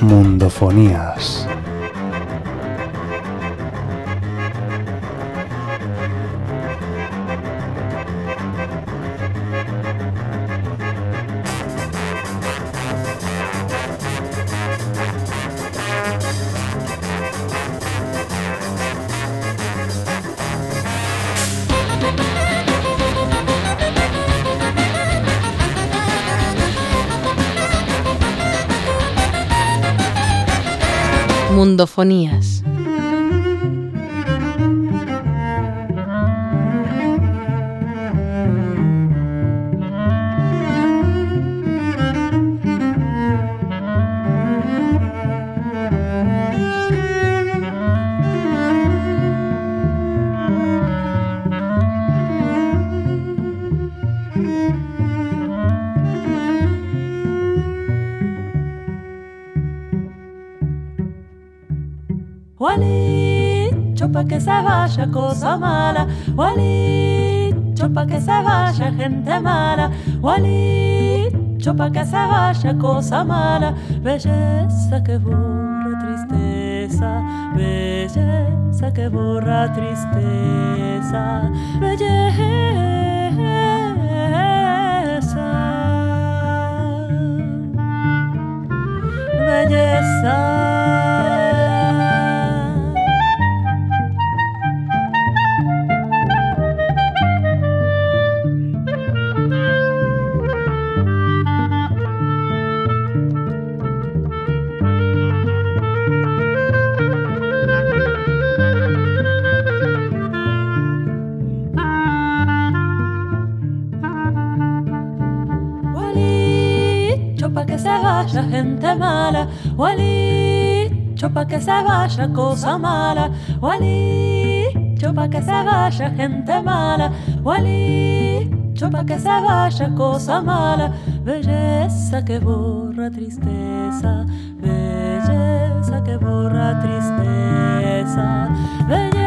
Mundofonías. Mundofonías. Mala, Walicho pa' que se vaya cosa mala, belleza que borra tristeza, belleza que borra tristeza, belleza. Mala, Wally, pa' que se vaya cosa mala, Wally, pa' que se vaya gente mala, Wally, pa' que se vaya cosa mala, belleza que borra tristeza, belleza que borra tristeza, belleza.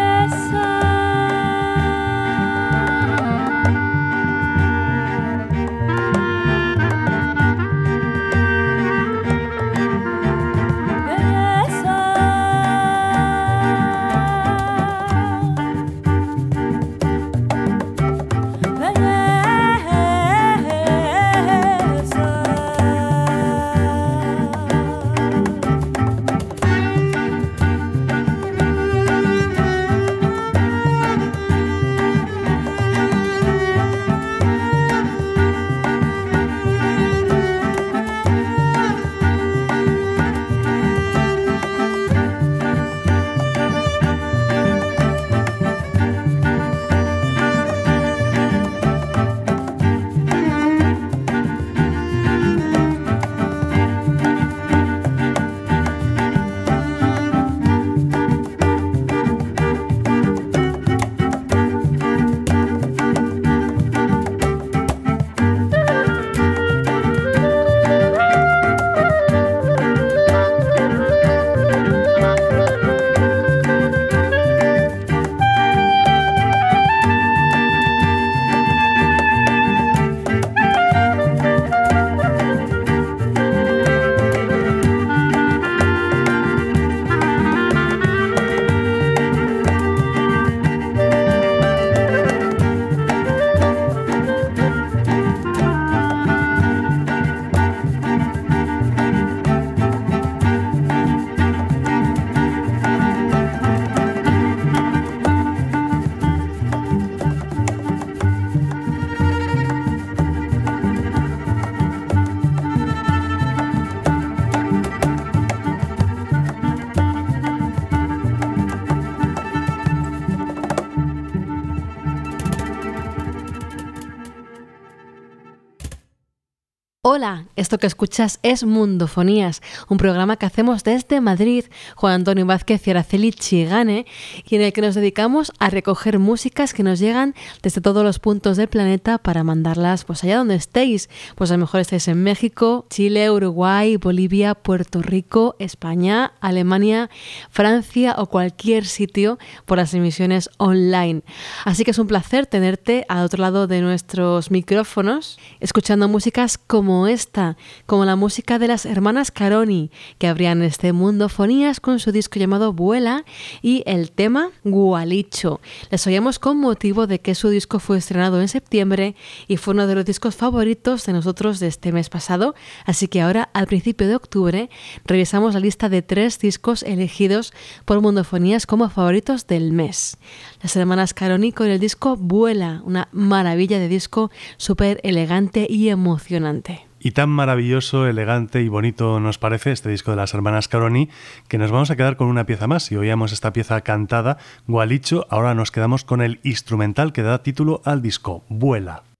Esto que escuchas es Mundofonías, un programa que hacemos desde Madrid, Juan Antonio Vázquez y Araceli Chigane, y en el que nos dedicamos a recoger músicas que nos llegan desde todos los puntos del planeta para mandarlas pues allá donde estéis. Pues a lo mejor estáis en México, Chile, Uruguay, Bolivia, Puerto Rico, España, Alemania, Francia o cualquier sitio por las emisiones online. Así que es un placer tenerte al otro lado de nuestros micrófonos, escuchando músicas como como como la música de las hermanas Caroni, que abrían este mundo fonías con su disco llamado Vuela y el tema Gualicho. Les oíamos con motivo de que su disco fue estrenado en septiembre y fue uno de los discos favoritos de nosotros de este mes pasado, así que ahora al principio de octubre revisamos la lista de tres discos elegidos por Mundofonías como favoritos del mes. Las hermanas Caroni con el disco Vuela, una maravilla de disco súper elegante y emocionante. Y tan maravilloso, elegante y bonito nos parece este disco de las hermanas Caroni que nos vamos a quedar con una pieza más. Si oíamos esta pieza cantada, Gualicho, ahora nos quedamos con el instrumental que da título al disco, Vuela.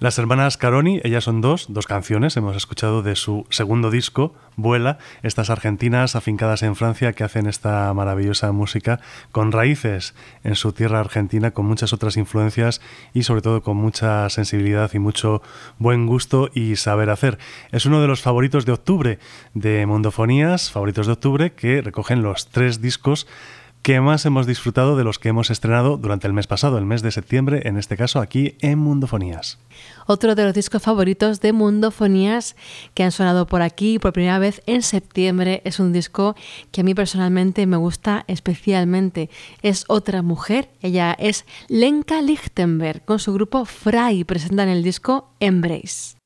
Las hermanas Caroni, ellas son dos, dos canciones, hemos escuchado de su segundo disco, Vuela, estas argentinas afincadas en Francia que hacen esta maravillosa música con raíces en su tierra argentina, con muchas otras influencias y sobre todo con mucha sensibilidad y mucho buen gusto y saber hacer. Es uno de los favoritos de octubre de Mundofonías, favoritos de octubre, que recogen los tres discos ¿Qué más hemos disfrutado de los que hemos estrenado durante el mes pasado, el mes de septiembre, en este caso aquí en Mundofonías. Otro de los discos favoritos de Mundofonías que han sonado por aquí por primera vez en septiembre es un disco que a mí personalmente me gusta especialmente. Es otra mujer, ella es Lenka Lichtenberg, con su grupo Fry, presentan el disco Embrace.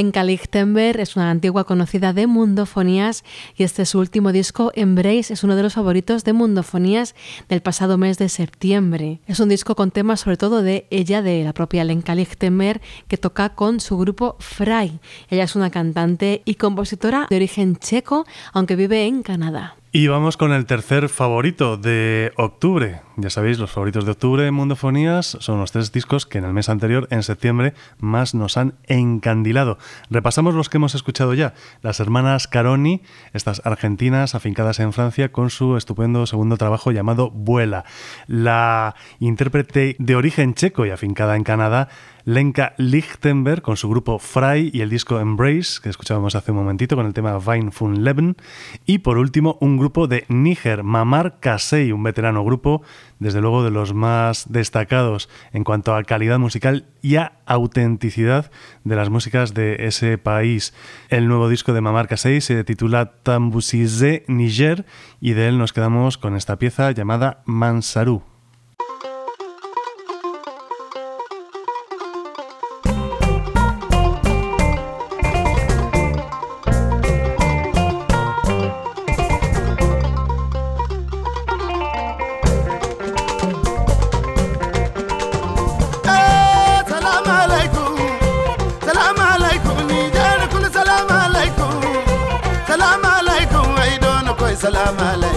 Lenka Lichtenberg es una antigua conocida de Mundofonías y este su último disco, Embrace, es uno de los favoritos de Mundofonías del pasado mes de septiembre. Es un disco con temas sobre todo de ella, de la propia Lenka Lichtenberg, que toca con su grupo Fry. Ella es una cantante y compositora de origen checo, aunque vive en Canadá. Y vamos con el tercer favorito de octubre. Ya sabéis, los favoritos de octubre en Mundofonías son los tres discos que en el mes anterior, en septiembre, más nos han encandilado. Repasamos los que hemos escuchado ya. Las hermanas Caroni, estas argentinas afincadas en Francia, con su estupendo segundo trabajo llamado Vuela. La intérprete de origen checo y afincada en Canadá, Lenka Lichtenberg con su grupo Fry y el disco Embrace, que escuchábamos hace un momentito con el tema Vine Fun Leben. Y por último, un grupo de Níger, Mamar Kasei, un veterano grupo, desde luego de los más destacados en cuanto a calidad musical y a autenticidad de las músicas de ese país. El nuevo disco de Mamar Kasei se titula Tambusize Niger y de él nos quedamos con esta pieza llamada Mansaru. I'm a amala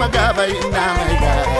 magabay na My God!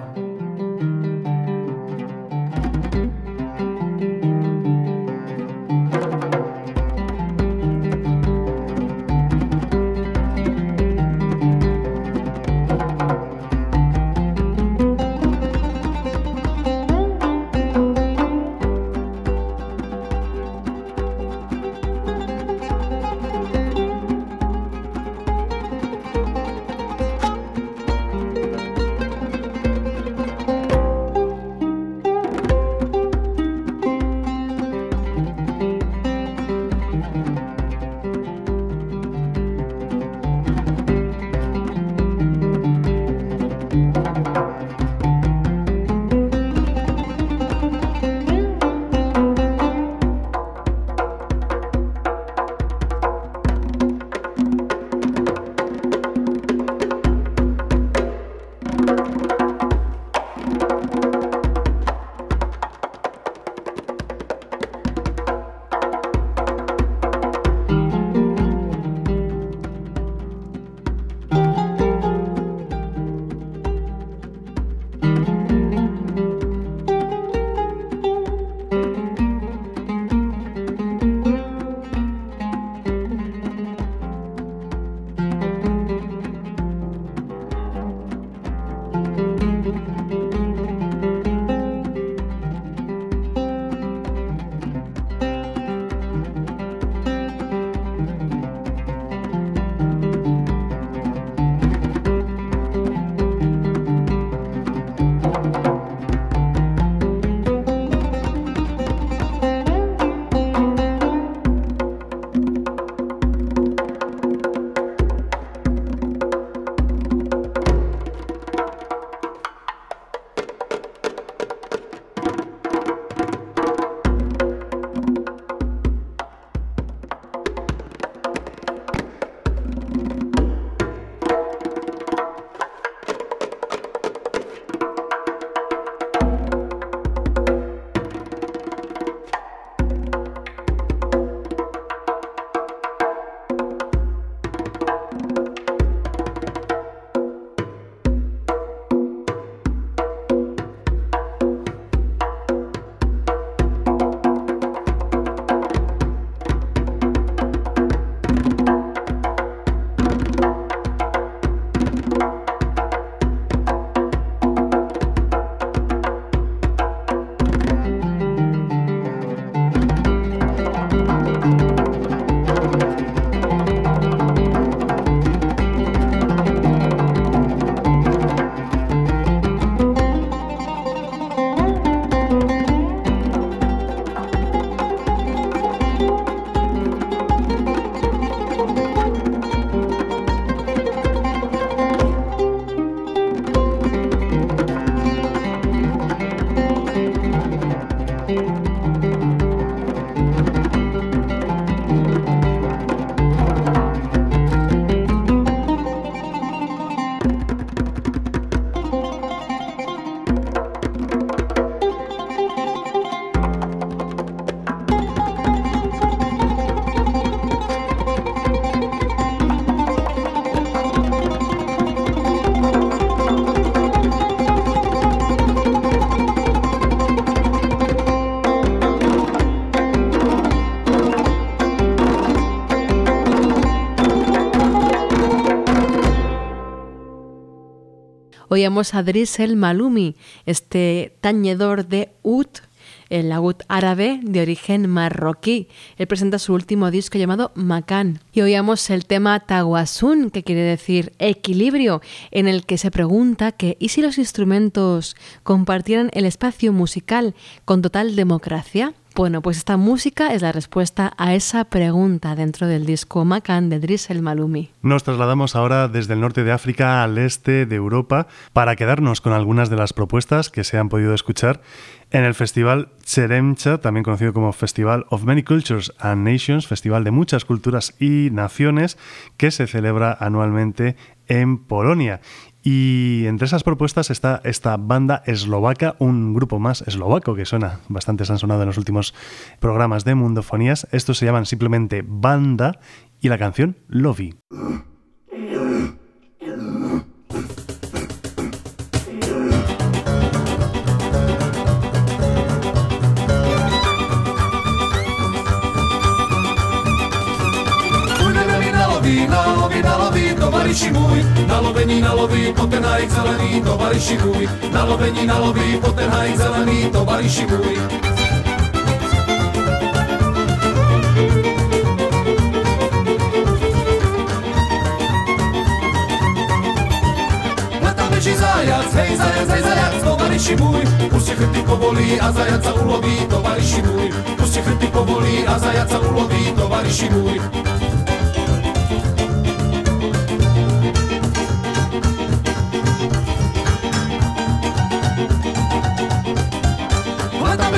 oíamos a Drisel Malumi, este tañedor de Ut, el laúd árabe de origen marroquí. Él presenta su último disco llamado Macan. Y oíamos el tema Tawasun, que quiere decir equilibrio, en el que se pregunta que ¿y si los instrumentos compartieran el espacio musical con total democracia? Bueno, pues esta música es la respuesta a esa pregunta dentro del disco Macan de Drisel Malumi. Nos trasladamos ahora desde el norte de África al este de Europa para quedarnos con algunas de las propuestas que se han podido escuchar en el festival Cheremcha, también conocido como Festival of Many Cultures and Nations, festival de muchas culturas y naciones que se celebra anualmente en Polonia. Y entre esas propuestas está esta banda eslovaca, un grupo más eslovaco que suena, bastante se han sonado en los últimos programas de Mundofonías. Estos se llaman simplemente Banda y la canción Lovey. tovariši môj, nalovení naloví, poten hajk zelený, tovariši chuj, nalovení naloví, poten hajk zelený, tovariši chuj. zajac, hej zajac, hej zajac, tovariši môj. Puste chrty povolí a zajac sa uloví, tovariši môj. Puste chrty povolí a zajac sa uloví, tovariši môj.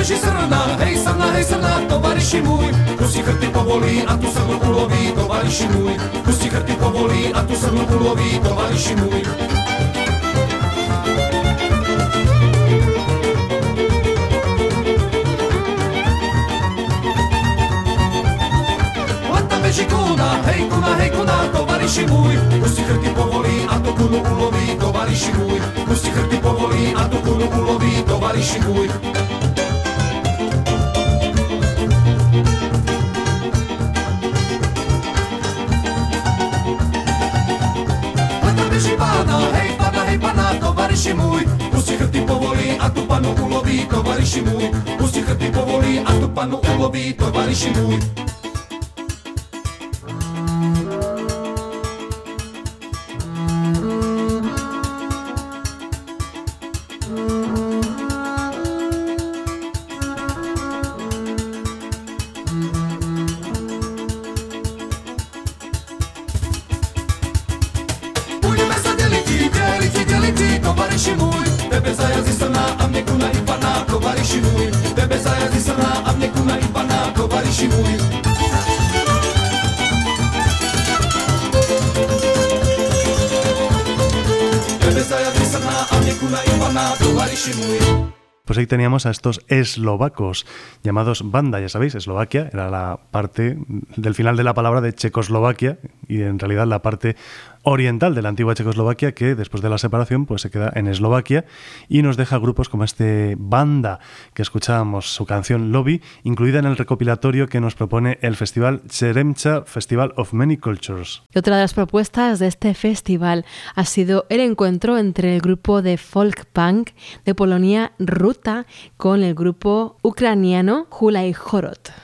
Beží srna, hej srna, hej srna, tovariši môj, pusti chrty povolí a tu srnu uloví, tovariši môj, pusti chrty povolí a tu srnu uloví, tovariši môj. beží kuna, hej kuna, hej kuna, tovariši môj, pusti chrty povolí a tu kunu uloví, tovariši môj, pusti chrty povolí a tu kunu uloví, tovariši môj. Tovariši môj, pusti chrty povolí a tu panu uloví, tovariši môj, pusti chrty povolí a tu panu uloví, tovariši môj. Pues ahí teníamos a estos eslovacos llamados banda, ya sabéis, Eslovaquia era la parte del final de la palabra de Checoslovaquia y en realidad la parte oriental de la antigua Checoslovaquia que después de la separación pues se queda en Eslovaquia y nos deja grupos como este Banda que escuchábamos su canción Lobby incluida en el recopilatorio que nos propone el festival Cheremcha Festival of Many Cultures. Otra de las propuestas de este festival ha sido el encuentro entre el grupo de folk punk de Polonia Ruta con el grupo ucraniano Hulay Horot.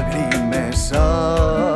λάγρυμες σας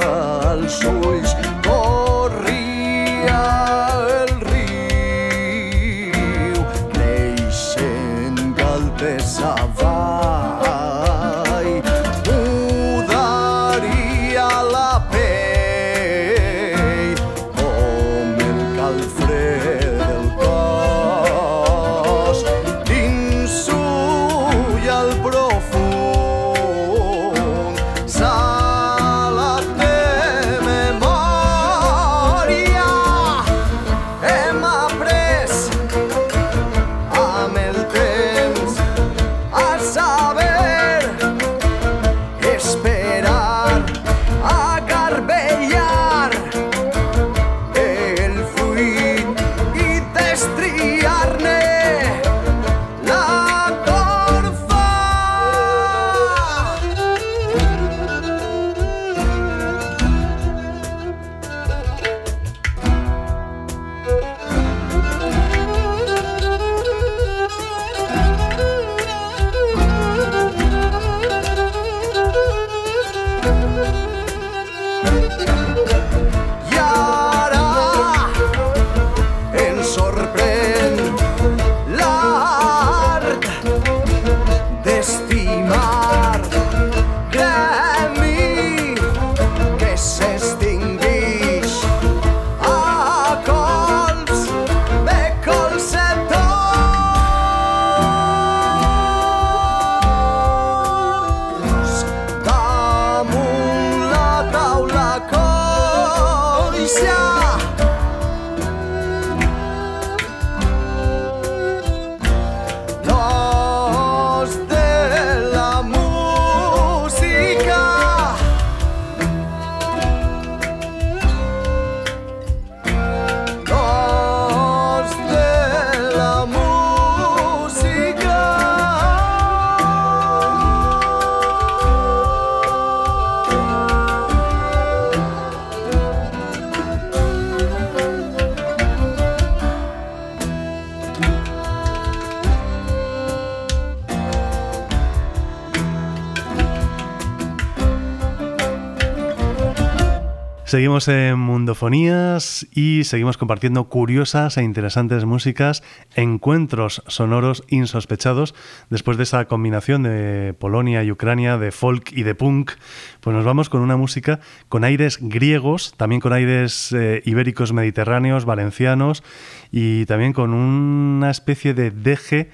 Seguimos en Mundofonías y seguimos compartiendo curiosas e interesantes músicas, encuentros sonoros insospechados. Después de esa combinación de Polonia y Ucrania, de folk y de punk, pues nos vamos con una música con aires griegos, también con aires eh, ibéricos mediterráneos, valencianos y también con una especie de deje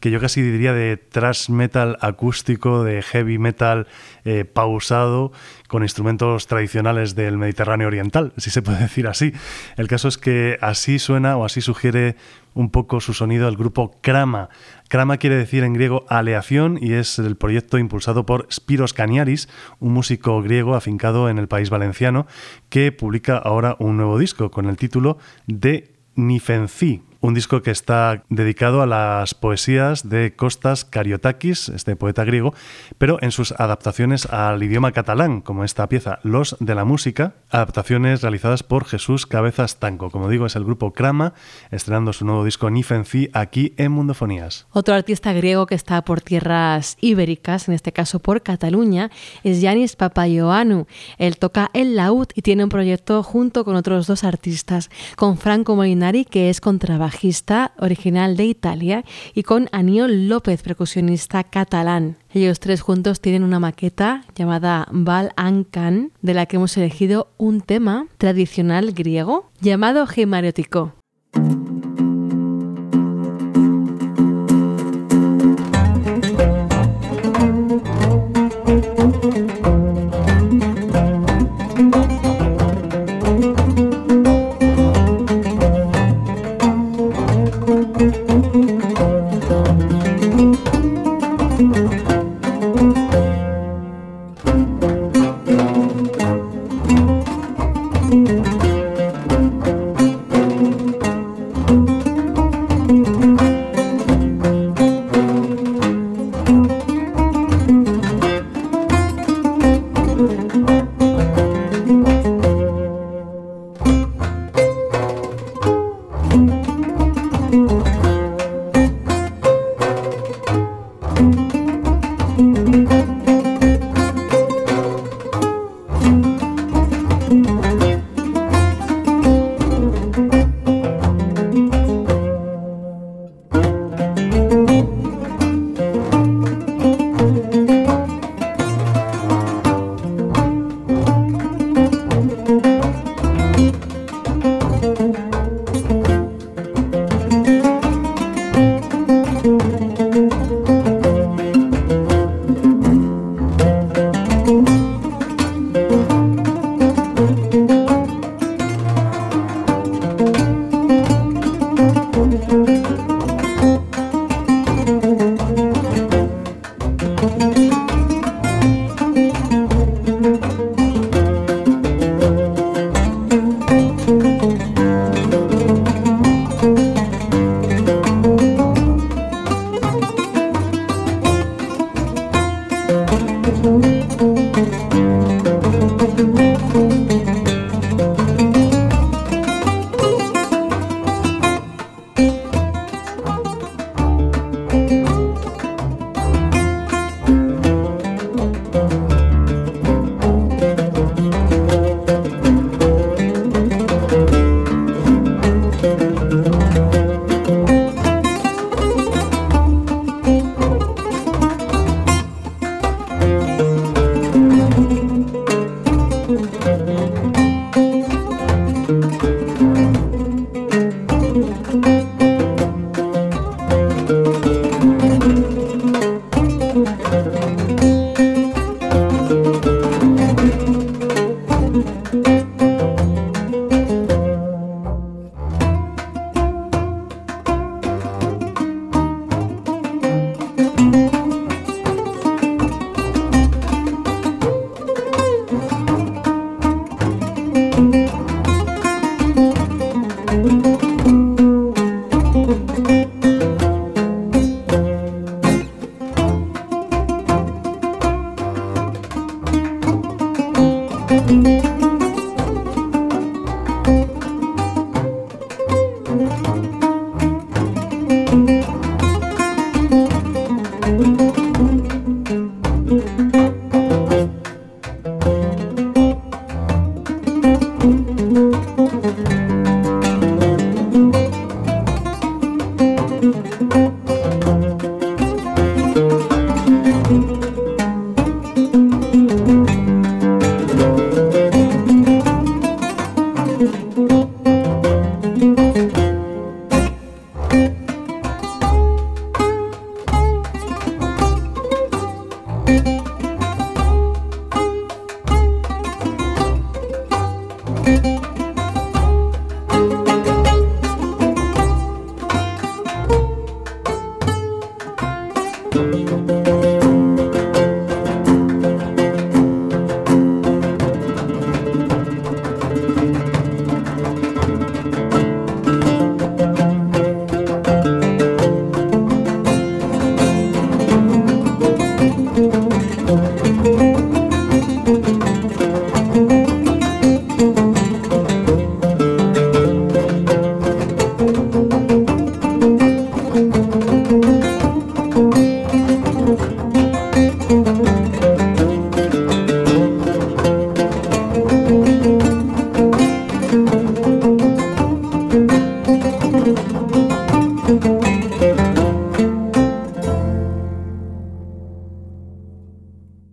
que yo casi diría de thrash metal acústico, de heavy metal eh, pausado, con instrumentos tradicionales del Mediterráneo Oriental, si se puede decir así. El caso es que así suena o así sugiere un poco su sonido el grupo Krama. Krama quiere decir en griego aleación y es el proyecto impulsado por Spiros Kaniaris, un músico griego afincado en el país valenciano, que publica ahora un nuevo disco con el título de Nifenci, un disco que está dedicado a las poesías de Costas Kariotakis, este poeta griego, pero en sus adaptaciones al idioma catalán, como esta pieza Los de la Música, adaptaciones realizadas por Jesús Cabezas Tanco. Como digo, es el grupo Krama, estrenando su nuevo disco Nifenci aquí en Mundofonías. Otro artista griego que está por tierras ibéricas, en este caso por Cataluña, es Yanis Papaioannou. Él toca el laúd y tiene un proyecto junto con otros dos artistas, con Franco Molinari, que es contrabajista original de Italia, y con Aniol López, percusionista catalán. Ellos tres juntos tienen una maqueta llamada Val Ancan, de la que hemos elegido un tema tradicional griego llamado Gemariótico.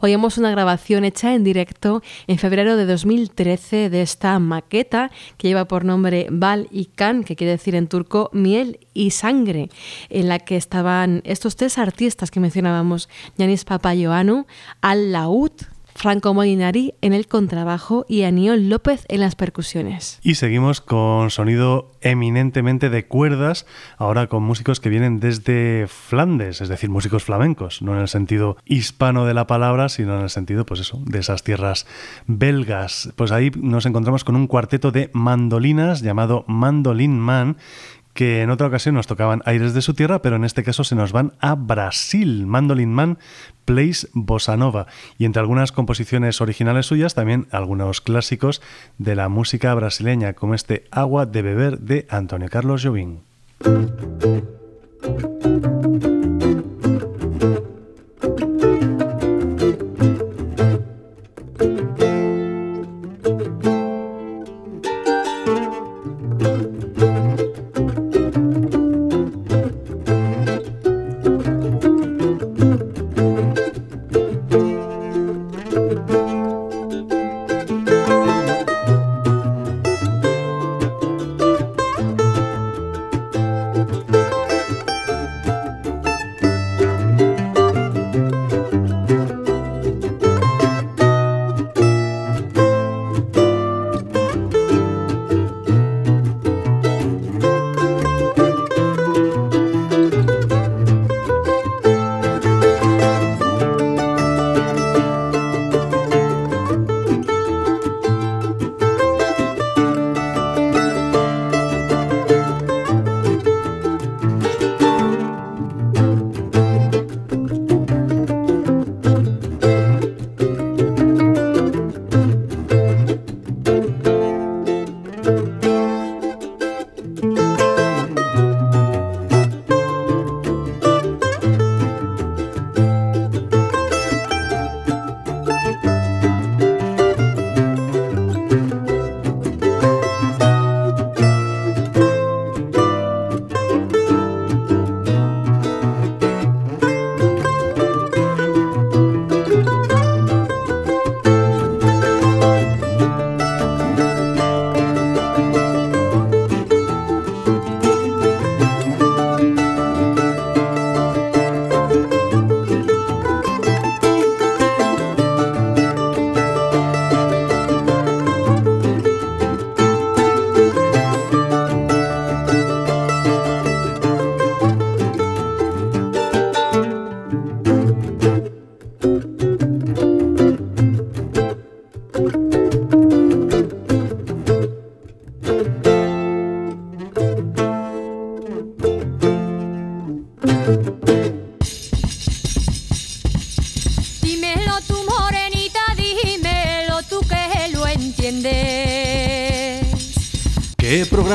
Oímos una grabación hecha en directo en febrero de 2013 de esta maqueta que lleva por nombre Bal y Kan, que quiere decir en turco miel y sangre, en la que estaban estos tres artistas que mencionábamos, Yanis Papayoanu, Al Laud, Franco Molinari en el contrabajo y Aniol López en las percusiones. Y seguimos con sonido eminentemente de cuerdas, ahora con músicos que vienen desde Flandes, es decir, músicos flamencos, no en el sentido hispano de la palabra, sino en el sentido, pues eso, de esas tierras belgas. Pues ahí nos encontramos con un cuarteto de mandolinas llamado Mandolin Man, que en otra ocasión nos tocaban aires de su tierra, pero en este caso se nos van a Brasil. Mandolin Man Plays Bossa Nova. Y entre algunas composiciones originales suyas, también algunos clásicos de la música brasileña, como este Agua de Beber de Antonio Carlos Jobim.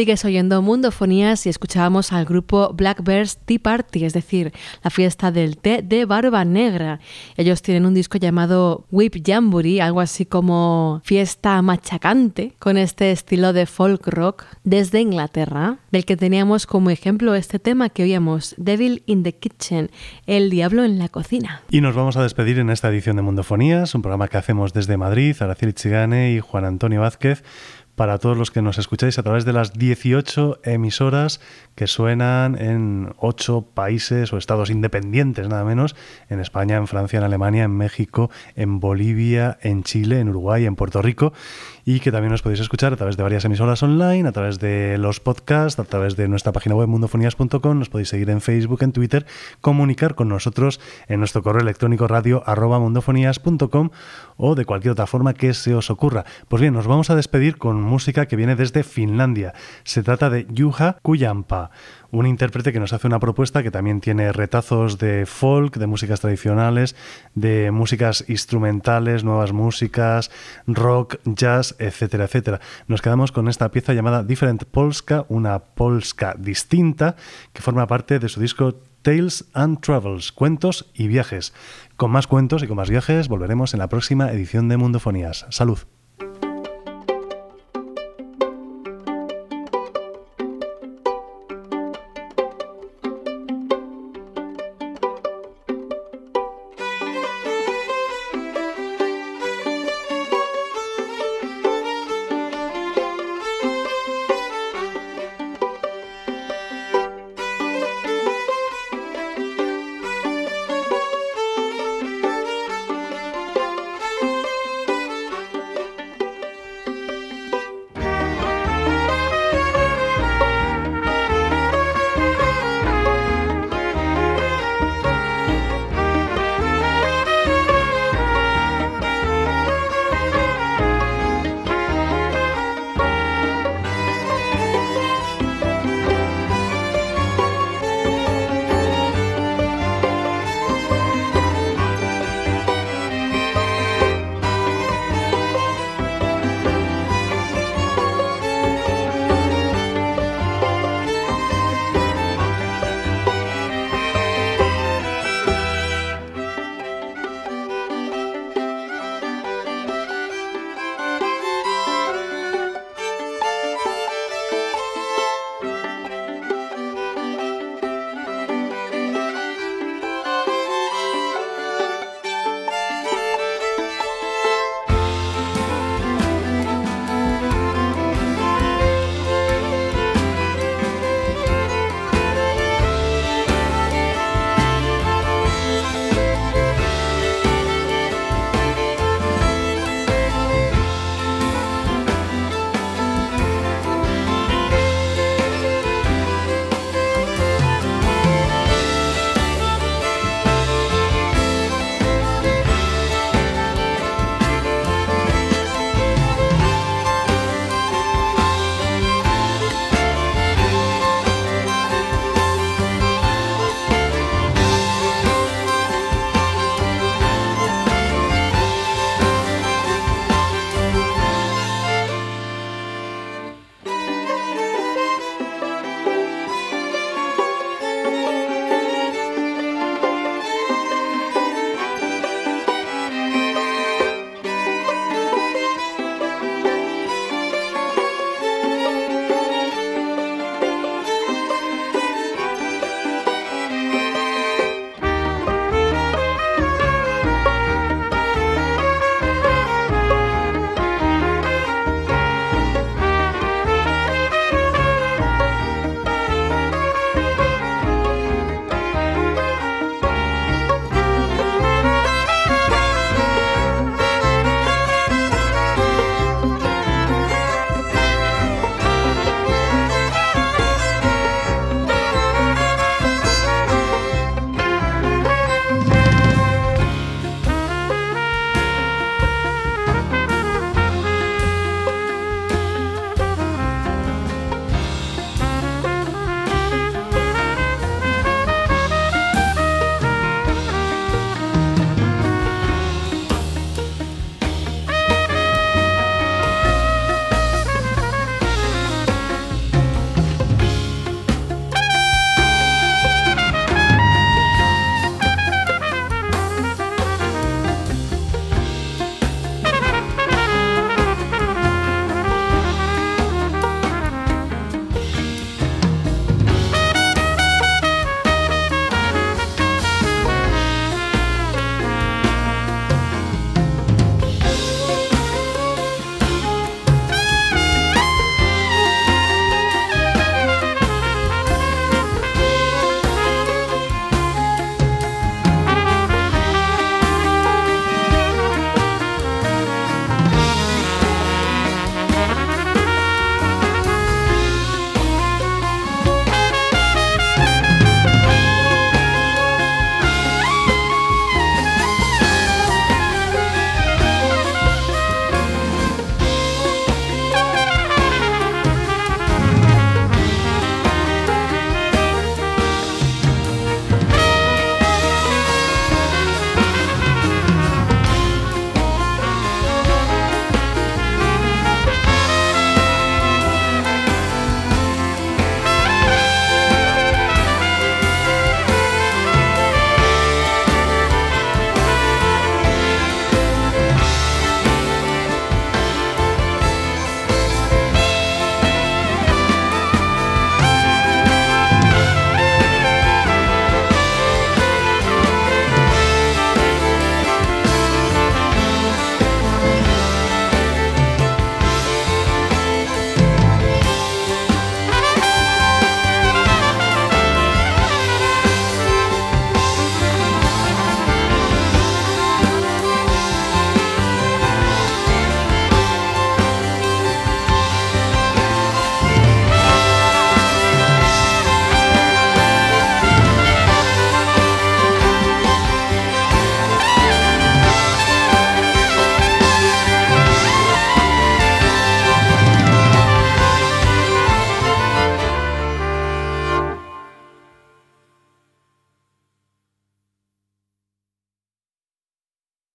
Sigues oyendo Mundofonías y escuchábamos al grupo Blackbirds Tea Party, es decir, la fiesta del té de barba negra. Ellos tienen un disco llamado Whip Jamboree, algo así como fiesta machacante, con este estilo de folk rock desde Inglaterra, del que teníamos como ejemplo este tema que oíamos, Devil in the Kitchen, el diablo en la cocina. Y nos vamos a despedir en esta edición de Mundofonías, un programa que hacemos desde Madrid, Araceli Chigane y Juan Antonio Vázquez para todos los que nos escucháis a través de las 18 emisoras que suenan en 8 países o estados independientes, nada menos, en España, en Francia, en Alemania, en México, en Bolivia, en Chile, en Uruguay, en Puerto Rico y que también nos podéis escuchar a través de varias emisoras online, a través de los podcasts, a través de nuestra página web mundofonías.com, nos podéis seguir en Facebook, en Twitter, comunicar con nosotros en nuestro correo electrónico radio mundofonías.com o de cualquier otra forma que se os ocurra. Pues bien, nos vamos a despedir con música que viene desde Finlandia. Se trata de Juha Kujampa un intérprete que nos hace una propuesta que también tiene retazos de folk, de músicas tradicionales, de músicas instrumentales, nuevas músicas, rock, jazz, etcétera, etcétera. Nos quedamos con esta pieza llamada Different Polska, una polska distinta, que forma parte de su disco Tales and Travels, cuentos y viajes. Con más cuentos y con más viajes volveremos en la próxima edición de Mundofonías. Salud.